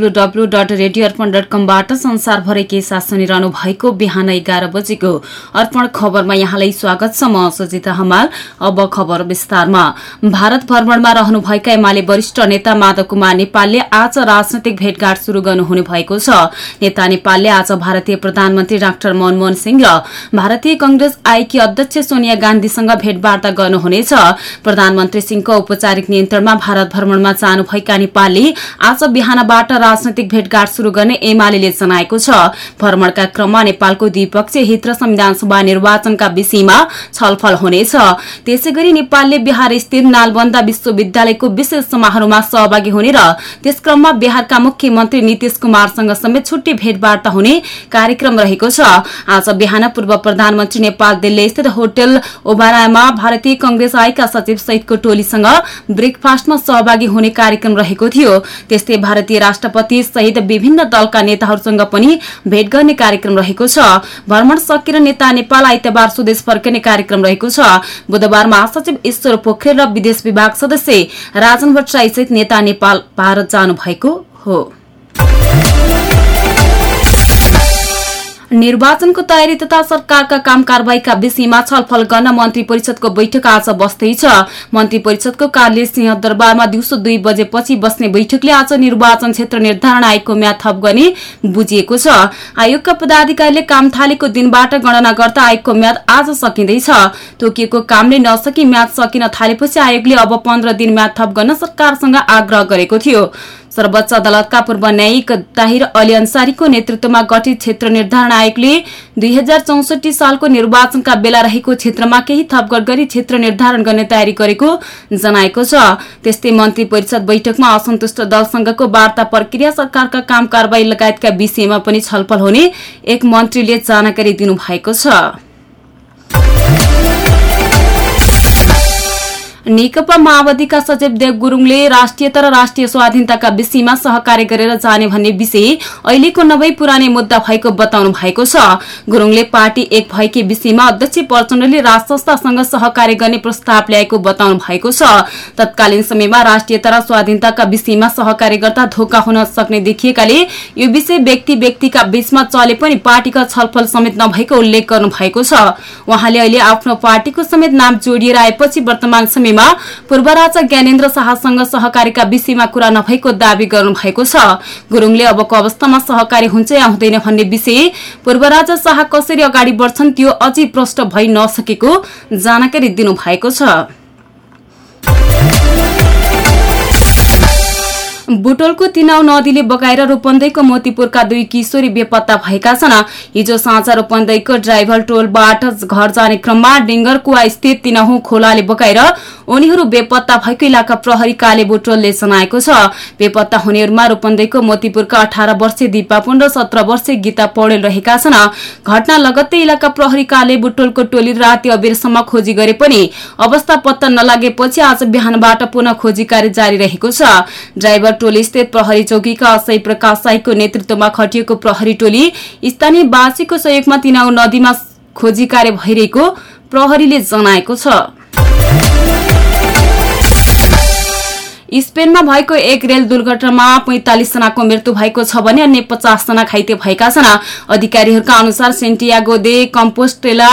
W साथ बिहान एघार बजेको अर्पण खबरमा यहाँलाई स्वागत छ। म हमाल। अब खबर विस्तारमा। भारत भ्रमणमा रहनुभएका एमाले वरिष्ठ नेता माधव कुमार नेपालले आज राजनैतिक भेटघाट शुरू गर्नुहुने भएको छ। नेता नेपालले आज भारतीय प्रधानमन्त्री डाक्टर मनमोहन सिंह र भारतीय कंग्रेस आईकी अध्यक्ष सोनिया गान्धीसँग भेटवार्ता गर्नुहुनेछ। प्रधानमन्त्री सिंहको औपचारिक नियन्त्रणमा भारत भ्रमणमा जानुभएका नेपालले आज बिहानबाट राजनैतिक भेटघाट शुरू गर्ने एमाले जनाएको छ। भ्रमणका क्रममा नेपालको द्विपक्षीय हित र संविधानसभा निर्वाचनका विषयमा छलफल हुनेछ। त्यसै गरी नेपालले बिहार स्थित नालबन्दा विश्वविद्यालयको विशेष समारोहमा सहभागी हुने र त्यस क्रममा बिहारका मुख्यमन्त्री नीतिश कुमारसँग समेत छुट्टी भेटवार्ता हुने कार्यक्रम रहेको छ। आज बिहान पूर्व प्रधानमन्त्री नेपाल दिल्ली स्थित होटल ओबारामा भारतीय कंग्रेस आएका सचिव सहितको टोलीसँग ब्रेकफास्टमा सहभागी हुने कार्यक्रम रहेको थियो। त्यस्तै भारतीय राष्ट्रपति राष्ट्रपति सहित विभिन्न दलका नेताहरूसँग पनि भेट गर्ने कार्यक्रम रहेको छ। भ्रमण सकेर नेता नेपाल आइतबार स्वदेश फर्किने कार्यक्रम रहेको छ। बुधबार महासचिव ईश्वर पोखरेल र विदेश विभाग सदस्य राजन भट्टराई सहित नेता नेपाल भारत जानु भएको हो। निर्वाचनको तयारी तथा सरकारका काम कारवाहीका विषयमा छलफल गर्न मन्त्री परिषदको बैठक आज बस्दैछ। मन्त्री परिषदको कार्य सिंहदरबारमा दिउँसो दुई बजेपछि बस्ने बैठकले आज निर्वाचन क्षेत्र निर्धारण आयोगको म्याद थप गर्ने बुझिएको छ। आयोगका पदाधिकारीले काम थालेको दिनबाट गणना गर्दा आयोगको म्याद आज सकिँदैछ। तोकिएको कामले नसकी म्याद सकिन थालेपछि आयोगले अब पन्ध्र दिन म्याद थप गर्न सरकारसँग आग्रह गरेको थियो। सर्वोच्च अदालतका पूर्व न्यायिक ताहिर अली अन्सारीको नेतृत्वमा गठित क्षेत्र निर्धारण आयोगले दुई हजार चौसठी सालको निर्वाचनका बेला रहेको क्षेत्रमा केही थपगढ गरी क्षेत्र निर्धारण गर्ने तयारी गरेको जनाएको छ। त्यस्तै मन्त्री परिषद बैठकमा असन्तुष्ट दलसँगको वार्ता प्रक्रिया सरकारका काम कारवाही लगायतका विषयमा पनि छलफल हुने एक मन्त्रीले जानकारी दिनुभएको छ। नेकपा माओवादीका सचिव देव गुरूङले राष्ट्रियता र राष्ट्रिय स्वाधीनताका विषयमा सहकार्य गरेर जाने भन्ने विषय अहिलेको नभई पुरानै मुद्दा भएको बताउनु भएको छ। गुरूङले पार्टी एक भएकै विषयमा अध्यक्ष प्रचण्डले राजसंस्थासँग सहकार्य गर्ने प्रस्ताव ल्याएको बताउनु भएको छ। तत्कालीन समयमा राष्ट्रियता र स्वाधीनताका विषयमा सहकार्य गर्दा धोका हुन सक्ने देखिएकाले यो विषय व्यक्ति व्यक्तिका बीचमा चले पनि पार्टीका छलफल समेत नभएको उल्लेख गर्नु भएको छ। उहाँले अहिले आफ्नो पार्टीको समेत नाम जोडिएर आएपछि वर्तमान समयमा विषयमा पूर्व राजा ज्ञानेन्द्र शाहसँग सहकारीका विषयमा कुरा नभएको दावी गर्नु भएको छ। गुरूङले अबको अवस्थामा सहकारी हुन्छ या हुँदैन भन्ने विषय पूर्व राजा शाह कसरी अगाडि बढ्छन् त्यो अझै प्रष्ट भइ नसकेको जानकारी दिनुभएको छ। बुटोलको तिनाउ नदीले बगाएर रूपन्दैको मोतीपुरका दुई किशोरी बेपत्ता भएका छन्। हिजो साँझ रूपन्दैको ड्राइभर टोलबाट घर जाने क्रममा डिङ्गरकुवा स्थित तिनाहु खोलाले बगाएर उनीहरू बेपत्ता भएको इलाका प्रहरी काले बुटोलले जनाएको छ। बेपत्ता हुनेहरूमा रूपन्दैको मोतीपुरका अठार वर्षीय दिपापुन र सत्र वर्षीय गीता पौडेल रहेका छन्। घटना लगत्तै इलाका प्रहरी काले बुटोलको टोली राति अबेरसम्म खोजी गरे पनि अवस्था पत्ता नलागेपछि आज बिहानबाट पुनः खोजी कार्य जारी रहेको छ। ड्राइभर टोली स्थित प्रहरी चौकीका असै प्रकाश साईको नेतृत्वमा खटिएको प्रहरी टोली स्थानीयवासीको सहयोगमा तिनाउ नदीमा खोजी कार्य भइरहेको प्रहरीले जनाएको छ। स्पेनमा भएको एक रेल दुर्घटनामा पैंतालिस जनाको मृत्यु भएको छ भने अन्य पचास जना घाइते भएका छन्। अधिकारीहरूका अनुसार सेन्टियागो दे कम्पोस्टेला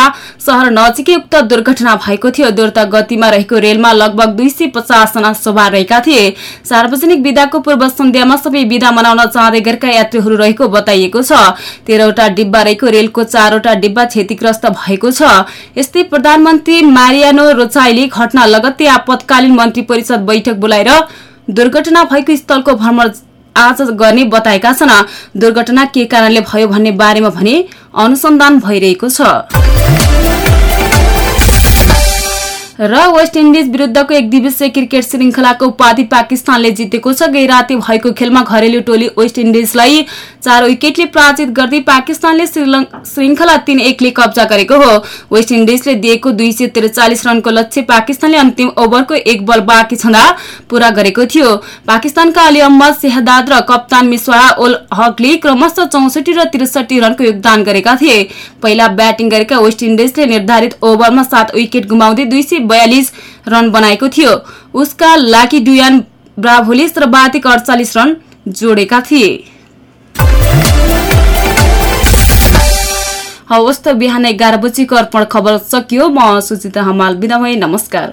शहर नजिकै उक्त दुर्घटना भएको थियो। द्रुत गतिमा रहेको रेलमा लगभग दुई सय पचास जना सवार रहेका थिए। सार्वजनिक विदाको पूर्व सन्ध्यामा सबै विदा मनाउन चाहँदै गरेका यात्रीहरू रहेको बताइएको छ। तेह्रवटा डिब्बा रहेको रेलको चारवटा डिब्बा क्षतिग्रस्त भएको छ। यस्तै प्रधानमन्त्री मारियानो रोचाइले घटना लगत्तै आपतकालीन मन्त्री परिषद बैठक बोलाएर दुर्घटना भएको स्थलको भ्रमण आज गर्ने बताएका छन्। दुर्घटना के कारणले भयो भन्ने बारेमा भने अनुसन्धान भइरहेको छ। र वेस्ट इन्डिज विरुद्धको एक दिवसीय क्रिकेट श्रृङ्खलाको उपाधि पाकिस्तानले जितेको छ। गै राति भएको खेलमा घरेलु टोली वेस्ट इन्डिजलाई चार विकेटले पराजित गर्दै पाकिस्तानले श्रृङ्खला तीन एकले कब्जा गरेको हो। वेस्ट इन्डिजले दिएको दुई रनको लक्ष्य पाकिस्तानले अन्तिम ओभरको एक बल बाँकी छँदा पूरा गरेको थियो। पाकिस्तानका अली अहमद सेहदाद र कप्तान मिसवाडा उल हकले क्रमशः चौसठी र त्रिसठी रनको योगदान गरेका थिए। पहिला ब्याटिङ गरेका वेस्ट इन्डिजले निर्धारित ओभरमा सात विकेट गुमाउँदै दुई बयालिस रन बनाएको थियो। उसका लाकी डुयान ब्राभोले सर्वाधिक अडचालिस रन जोडेका थिए। हवस् त बिहान एघार बजीको अर्पण खबर सकियो। म सुचिता हमाल बिदा भए नमस्कार।